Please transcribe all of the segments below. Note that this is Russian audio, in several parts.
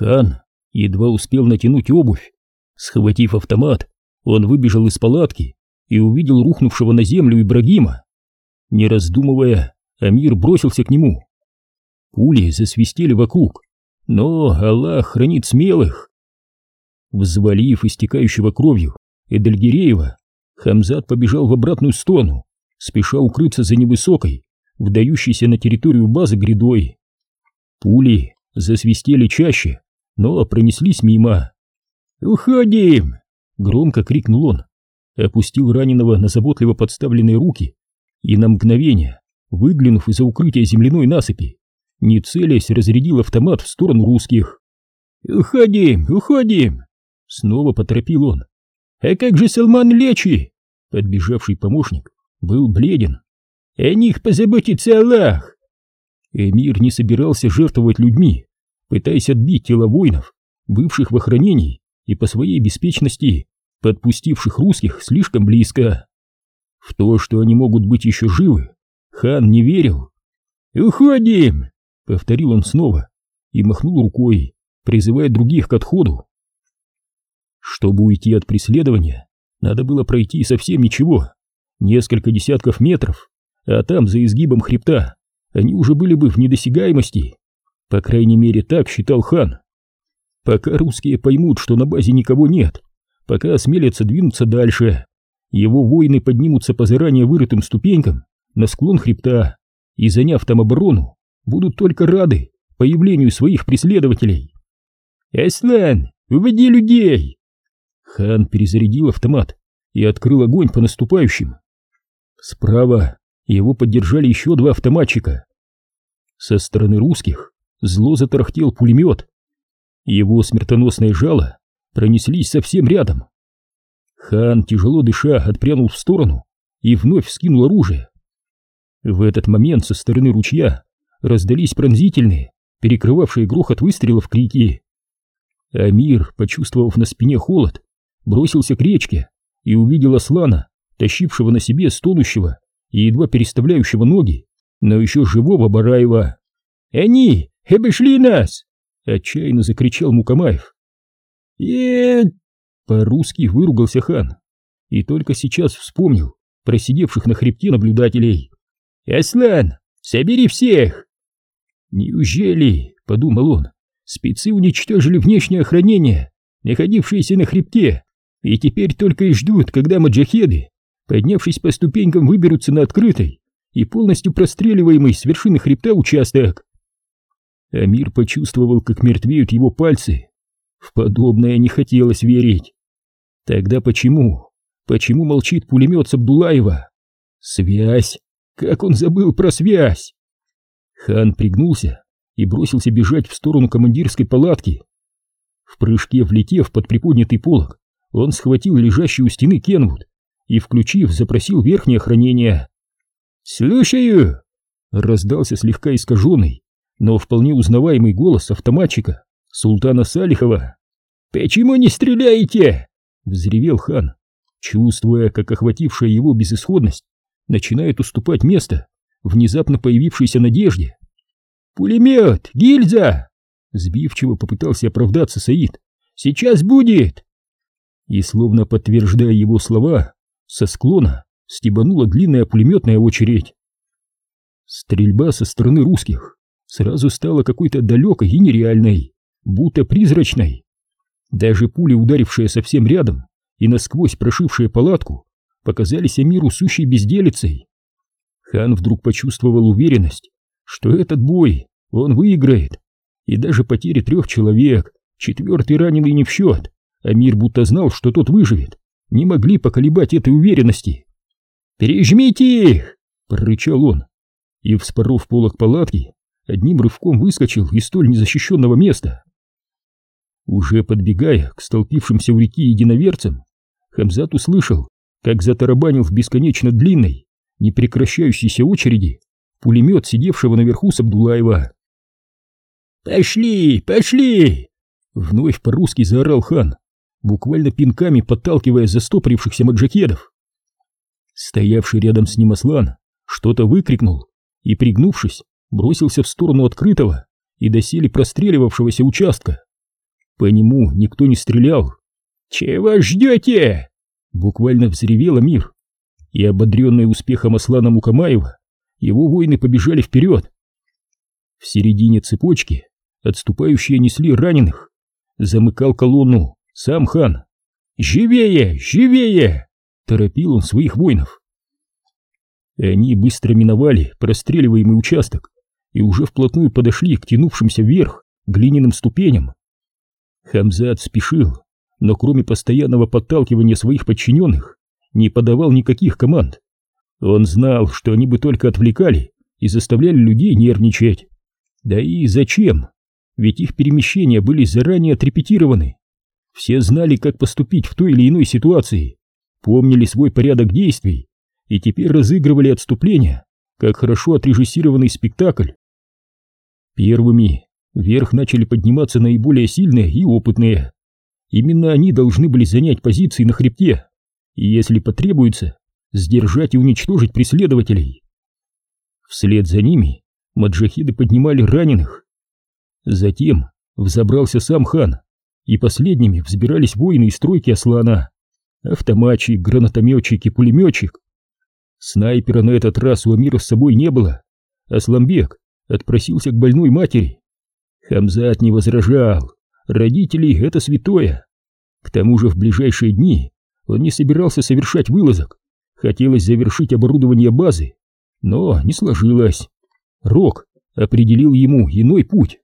Хан едва успел натянуть обувь. Схватив автомат, он выбежал из палатки и увидел рухнувшего на землю Ибрагима. Не раздумывая, Амир бросился к нему. Пули засвистели вокруг, но Аллах хранит смелых. Взвалив истекающего кровью Эдельгиреева, Хамзат побежал в обратную сторону, спеша укрыться за невысокой, вдающейся на территорию базы грядой. Пули засвистели чаще, но пронеслись мимо. «Уходим!» — громко крикнул он, опустил раненого на заботливо подставленные руки и на мгновение, выглянув из-за укрытия земляной насыпи, не целясь, разрядил автомат в сторону русских. «Уходим, уходим!» — снова поторопил он. «А как же Салман Лечи?» Подбежавший помощник был бледен. «О них позаботится Аллах!» Эмир не собирался жертвовать людьми, пытаясь отбить тела воинов, бывших в охранении и по своей беспечности подпустивших русских слишком близко. В то, что они могут быть еще живы, хан не верил. «Уходим!» — повторил он снова и махнул рукой, призывая других к отходу. Чтобы уйти от преследования, надо было пройти совсем ничего, несколько десятков метров, а там, за изгибом хребта, они уже были бы в недосягаемости. По крайней мере, так считал хан. Пока русские поймут, что на базе никого нет, пока осмелятся двинуться дальше, его воины поднимутся по заранее вырытым ступенькам на склон хребта и, заняв там оборону, будут только рады появлению своих преследователей. «Эслен, выводи людей!» Хан перезарядил автомат и открыл огонь по наступающим. Справа его поддержали еще два автоматчика. Со стороны русских зло затарахтел пулемет. Его смертоносное жало пронеслись совсем рядом. Хан, тяжело дыша, отпрянул в сторону и вновь вскинул оружие. В этот момент со стороны ручья раздались пронзительные, перекрывавшие грохот выстрелов крики. Амир, почувствовав на спине холод, бросился к речке и увидел Аслана, тащившего на себе стонущего и едва переставляющего ноги, но еще живого Бараева. «Они обошли нас!» — отчаянно закричал Мукамаев. «Нет!» — по-русски выругался хан и только сейчас вспомнил про сидевших на хребте наблюдателей. «Аслан, собери всех!» «Неужели?» — подумал он. «Спецы уничтожили внешнее охранение, находившееся на хребте, и теперь только и ждут, когда маджахеды, поднявшись по ступенькам, выберутся на открытый и полностью простреливаемый с вершины хребта участок. Амир почувствовал, как мертвеют его пальцы. В подобное не хотелось верить. Тогда почему? Почему молчит пулемет с? Связь! Как он забыл про связь? Хан пригнулся и бросился бежать в сторону командирской палатки. В прыжке влетев под приподнятый полог, он схватил лежащий у стены Кенвуд и, включив, запросил верхнее хранение. «Слушаю!» — раздался слегка искаженный, но вполне узнаваемый голос автоматчика Султана Салихова. «Почему не стреляете?» — взревел хан, чувствуя, как охватившая его безысходность начинает уступать место внезапно появившейся надежде. «Пулемет! Гильза!» Сбивчиво попытался оправдаться Саид. «Сейчас будет!» и, словно подтверждая его слова, со склона стебанула длинная пулеметная очередь. Стрельба со стороны русских сразу стала какой-то далекой и нереальной, будто призрачной. Даже пули, ударившие совсем рядом и насквозь прошившие палатку, показались Амиру сущей безделицей. Хан вдруг почувствовал уверенность, что этот бой он выиграет, и даже потери трех человек, четвертый раненый не в счет, Амир будто знал, что тот выживет, не могли поколебать этой уверенности. «Пережмите их!» — прорычал он, и, вспоров полок палатки, одним рывком выскочил из столь незащищенного места. Уже подбегая к столпившимся у реки единоверцам, Хамзат услышал, как затарабанил в бесконечно длинной, непрекращающейся очереди пулемет сидевшего наверху с Абдулаева. «Пошли, пошли!» Вновь по-русски заорал хан, буквально пинками подталкивая застопорившихся маджакедов. Стоявший рядом с ним Аслан что-то выкрикнул и, пригнувшись, бросился в сторону открытого и доселе простреливавшегося участка. По нему никто не стрелял. «Чего ждете?» Буквально взревел мир. И ободренный успехом Аслана Мукамаева, его воины побежали вперед. В середине цепочки отступающие несли раненых. Замыкал колонну сам хан. «Живее! Живее!» — торопил он своих воинов. Они быстро миновали простреливаемый участок и уже вплотную подошли к тянувшимся вверх глиняным ступеням. Хамзат спешил, но кроме постоянного подталкивания своих подчиненных, не подавал никаких команд. Он знал, что они бы только отвлекали и заставляли людей нервничать. Да и зачем? Ведь их перемещения были заранее отрепетированы. Все знали, как поступить в той или иной ситуации, помнили свой порядок действий и теперь разыгрывали отступление, как хорошо отрежиссированный спектакль. Первыми вверх начали подниматься наиболее сильные и опытные. Именно они должны были занять позиции на хребте, и если потребуется, сдержать и уничтожить преследователей. Вслед за ними маджахиды поднимали раненых. Затем взобрался сам хан, и последними взбирались воины из стройки Аслана. Автоматчик, гранатометчик и пулеметчик. Снайпера на этот раз у Амира с собой не было. Асламбек отпросился к больной матери. Хамзат не возражал. Родители — это святое. К тому же в ближайшие дни он не собирался совершать вылазок. Хотелось завершить оборудование базы, но не сложилось. Рок определил ему иной путь.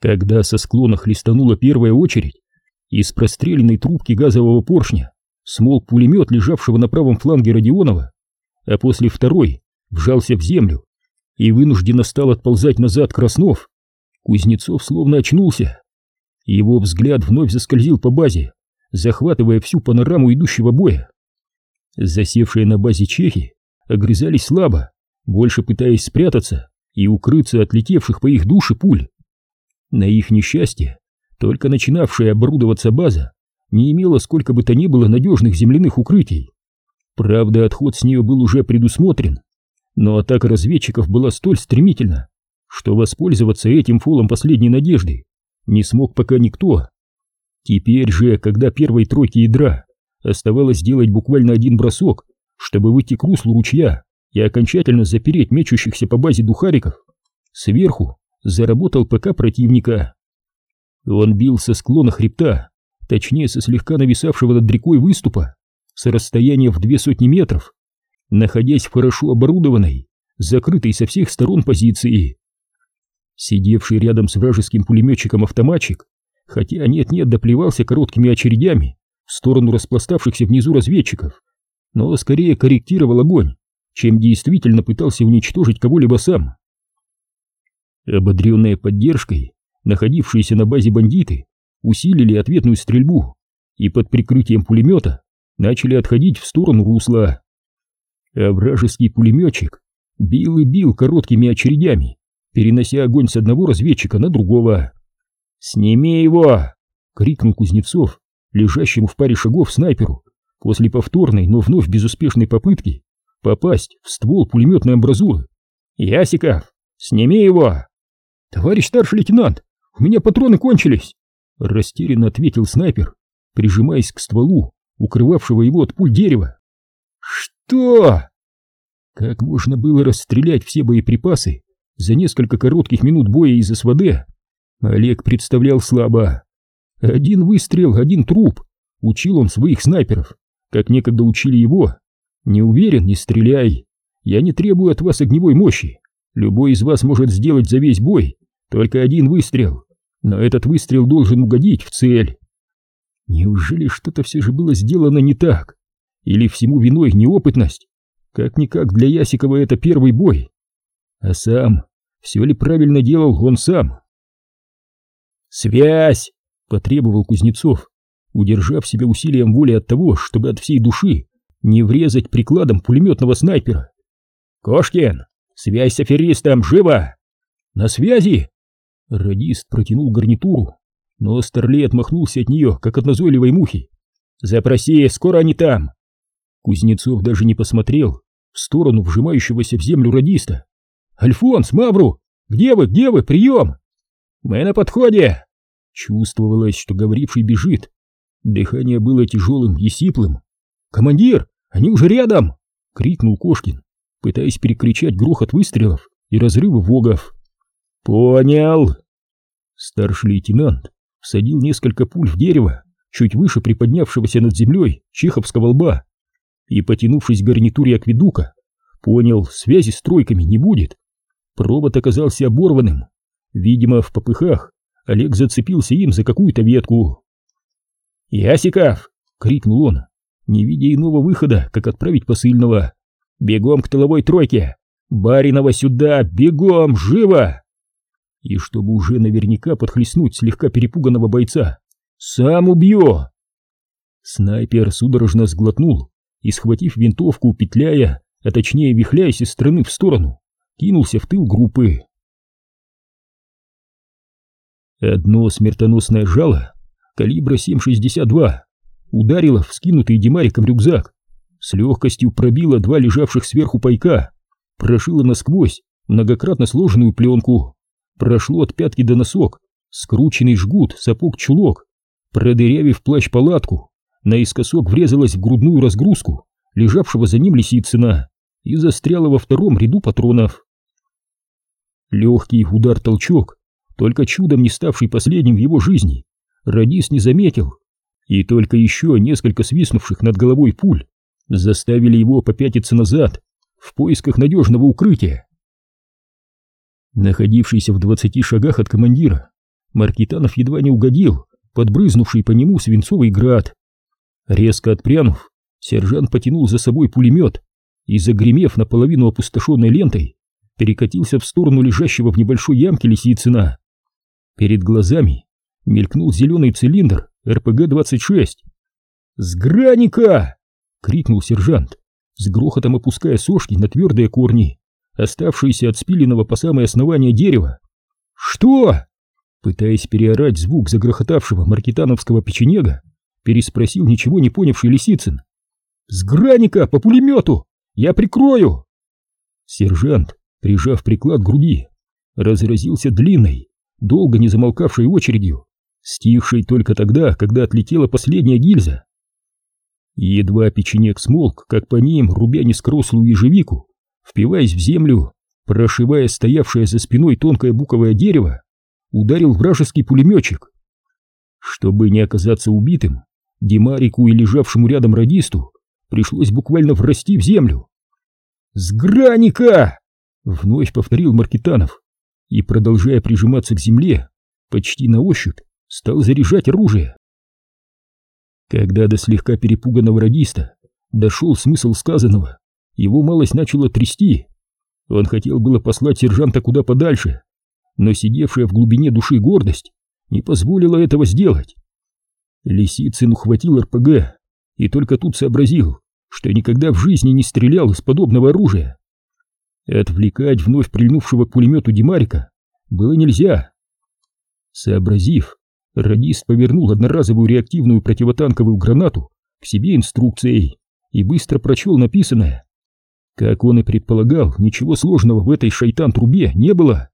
Когда со склона хлестанула первая очередь, из простреленной трубки газового поршня смолк пулемет, лежавшего на правом фланге Родионова, а после второй вжался в землю и вынужденно стал отползать назад Краснов. Кузнецов словно очнулся. Его взгляд вновь заскользил по базе, захватывая всю панораму идущего боя. Засевшие на базе чехи огрызались слабо, больше пытаясь спрятаться и укрыться от летевших по их душе пуль. На их несчастье, только начинавшая оборудоваться база не имела сколько бы то ни было надежных земляных укрытий. Правда, отход с нее был уже предусмотрен, но атака разведчиков была столь стремительна, что воспользоваться этим фолом последней надежды не смог пока никто. Теперь же, когда первой тройке ядра оставалось сделать буквально один бросок, чтобы выйти к руслу ручья и окончательно запереть мечущихся по базе духариков, сверху заработал ПК противника. Он бил со склона хребта, точнее со слегка нависавшего над рекой выступа, с расстояния в две сотни метров, находясь в хорошо оборудованной, закрытой со всех сторон позиции. Сидевший рядом с вражеским пулеметчиком автоматчик, хотя нет-нет доплевался короткими очередями в сторону распластавшихся внизу разведчиков, но скорее корректировал огонь, чем действительно пытался уничтожить кого-либо сам. Ободренные поддержкой, находившиеся на базе бандиты усилили ответную стрельбу и под прикрытием пулемета начали отходить в сторону русла. А вражеский пулеметчик бил и бил короткими очередями, перенося огонь с одного разведчика на другого. «Сними его!» — крикнул Кузнецов, лежащему в паре шагов снайперу, после повторной, но вновь безуспешной попытки попасть в ствол пулеметной амбразуры. «Ясиков, сними его!» «Товарищ старший лейтенант, у меня патроны кончились!» Растерянно ответил снайпер, прижимаясь к стволу, укрывавшего его от пуль дерева. «Что?» Как можно было расстрелять все боеприпасы за несколько коротких минут боя из СВД? Олег представлял слабо. Один выстрел, один труп. Учил он своих снайперов, как некогда учили его. Не уверен, не стреляй. Я не требую от вас огневой мощи. Любой из вас может сделать за весь бой только один выстрел, но этот выстрел должен угодить в цель. Неужели что-то все же было сделано не так? Или всему виной неопытность? Как-никак для Ясикова это первый бой. А сам, все ли правильно делал он сам? «Связь!» — потребовал Кузнецов, удержав себя усилием воли от того, чтобы от всей души не врезать прикладом пулеметного снайпера. «Кошкин, связь с аферистом, живо!» «На связи!» Радист протянул гарнитуру, но Старлей отмахнулся от нее, как от назойливой мухи. «Запроси, скоро они там!» Кузнецов даже не посмотрел в сторону вжимающегося в землю радиста. «Альфонс, Мавру! Где вы, где вы? Прием!» Мы на подходе!» Чувствовалось, что говоривший бежит. Дыхание было тяжелым и сиплым. «Командир, они уже рядом!» — крикнул Кошкин, пытаясь перекричать грохот выстрелов и разрывы вогов. «Понял!» Старший лейтенант всадил несколько пуль в дерево, чуть выше приподнявшегося над землей чеховского лба, и, потянувшись к гарнитуре акведука, понял, связи с тройками не будет. Провод оказался оборванным. Видимо, в попыхах Олег зацепился им за какую-то ветку. «Ясиков!» — крикнул он, не видя иного выхода, как отправить посыльного. «Бегом к тыловой тройке! Баринова сюда! Бегом! Живо!» И чтобы уже наверняка подхлестнуть слегка перепуганного бойца, «Сам убью!» Снайпер судорожно сглотнул и, схватив винтовку, петляя, а точнее вихляясь из стороны в сторону, кинулся в тыл группы. Одно смертоносное жало калибра 7,62 ударило в скинутый Димариком рюкзак, с легкостью пробило два лежавших сверху пайка, прошило насквозь многократно сложенную пленку, прошло от пятки до носок, скрученный жгут, сапог-чулок, продырявив плащ-палатку, наискосок врезалась в грудную разгрузку лежавшего за ним Лисицына и застряла во втором ряду патронов. Легкий удар-толчок только чудом не ставший последним в его жизни, Радис не заметил, и только еще несколько свистнувших над головой пуль заставили его попятиться назад в поисках надежного укрытия. Находившийся в двадцати шагах от командира, Маркитанов едва не угодил, подбрызнувший по нему свинцовый град. Резко отпрянув, сержант потянул за собой пулемет и, загремев наполовину опустошенной лентой, перекатился в сторону лежащего в небольшой ямке Лисицына. Перед глазами мелькнул зеленый цилиндр РПГ-26. «С граника!» — крикнул сержант, с грохотом опуская сошки на твердые корни, оставшиеся от спиленного по самое основание дерева. «Что?» Пытаясь переорать звук загрохотавшего маркетановского печенега, переспросил ничего не понявший Лисицын. «С граника по пулемету! Я прикрою!» Сержант, прижав приклад к груди, разразился длинной, долго не замолкавшей очередью, стихшей только тогда, когда отлетела последняя гильза. Едва печенек смолк, как по ним, рубя нескрослую ежевику, впиваясь в землю, прошивая стоявшее за спиной тонкое буковое дерево, ударил вражеский пулеметчик. Чтобы не оказаться убитым, Димарику и лежавшему рядом радисту пришлось буквально врасти в землю. «С граника!» — вновь повторил Маркитанов и, продолжая прижиматься к земле, почти на ощупь стал заряжать оружие. Когда до слегка перепуганного радиста дошел смысл сказанного, его малость начала трясти. Он хотел было послать сержанта куда подальше, но сидевшая в глубине души гордость не позволила этого сделать. Лисицын ухватил РПГ и только тут сообразил, что никогда в жизни не стрелял из подобного оружия. Отвлекать вновь прильнувшего к пулемету Димарика было нельзя. Сообразив, радист повернул одноразовую реактивную противотанковую гранату к себе инструкцией и быстро прочел написанное. Как он и предполагал, ничего сложного в этой шайтан-трубе не было.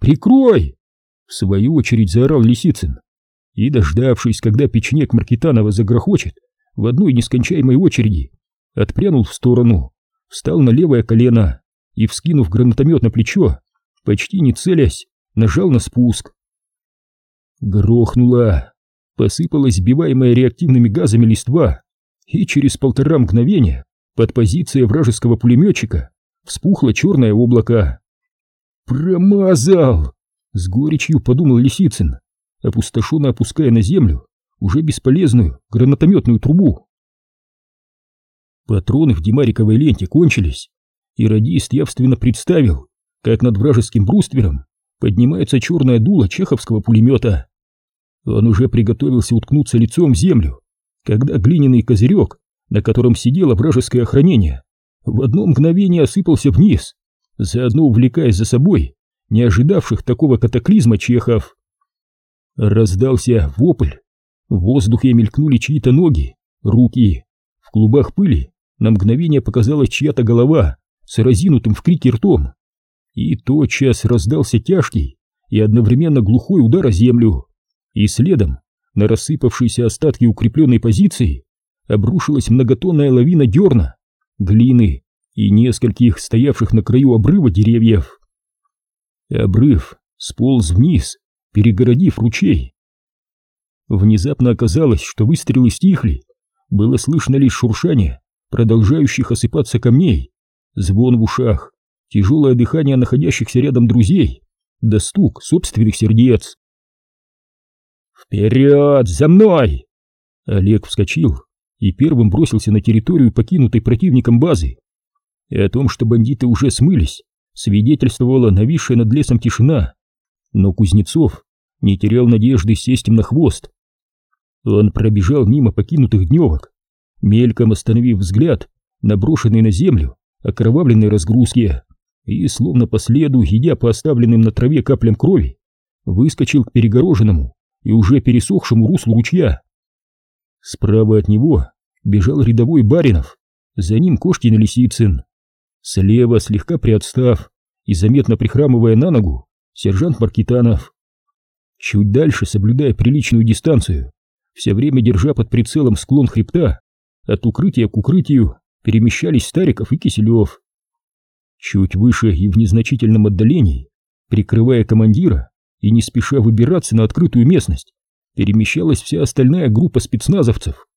«Прикрой!» — в свою очередь заорал Лисицын. И, дождавшись, когда печенек Маркитанова загрохочет в одной нескончаемой очереди, отпрянул в сторону, встал на левое колено и, вскинув гранатомет на плечо, почти не целясь, нажал на спуск. Грохнуло, посыпалась сбиваемая реактивными газами листва, и через полтора мгновения под позицией вражеского пулеметчика вспухло черное облако. «Промазал!» — с горечью подумал Лисицын, опустошенно опуская на землю уже бесполезную гранатометную трубу. Патроны в Димариковой ленте кончились, и радист явственно представил, как над вражеским бруствером поднимается черное дуло чеховского пулемета. Он уже приготовился уткнуться лицом в землю, когда глиняный козырек, на котором сидело вражеское охранение, в одно мгновение осыпался вниз, заодно увлекая за собой не ожидавших такого катаклизма чехов. Раздался вопль, в воздухе мелькнули чьи-то ноги, руки, в клубах пыли на мгновение показалась чья-то голова с разинутым в крике ртом, и тотчас раздался тяжкий, и одновременно глухой удар о землю, и следом на рассыпавшиеся остатки укрепленной позиции обрушилась многотонная лавина дерна, глины и нескольких стоявших на краю обрыва деревьев. Обрыв сполз вниз, перегородив ручей. Внезапно оказалось, что выстрелы стихли, было слышно лишь шуршание продолжающих осыпаться камней, звон в ушах, тяжелое дыхание находящихся рядом друзей, да стук собственных сердец. «Вперед! За мной!» Олег вскочил и первым бросился на территорию, покинутой противником базы. И о том, что бандиты уже смылись, свидетельствовала нависшая над лесом тишина. Но Кузнецов не терял надежды сесть им на хвост. Он пробежал мимо покинутых дневок, мельком остановив взгляд на брошенной на землю окровавленной разгрузки и, словно по следу, едя по оставленным на траве каплям крови, выскочил к перегороженному и уже пересохшему руслу ручья. Справа от него бежал рядовой Баринов, за ним Кошкин и Лисицын. Слева, слегка приотстав и заметно прихрамывая на ногу, сержант Маркитанов. Чуть дальше, соблюдая приличную дистанцию, все время держа под прицелом склон хребта, от укрытия к укрытию перемещались Стариков и Киселев. Чуть выше и в незначительном отдалении, прикрывая командира и не спеша выбираться на открытую местность, перемещалась вся остальная группа спецназовцев.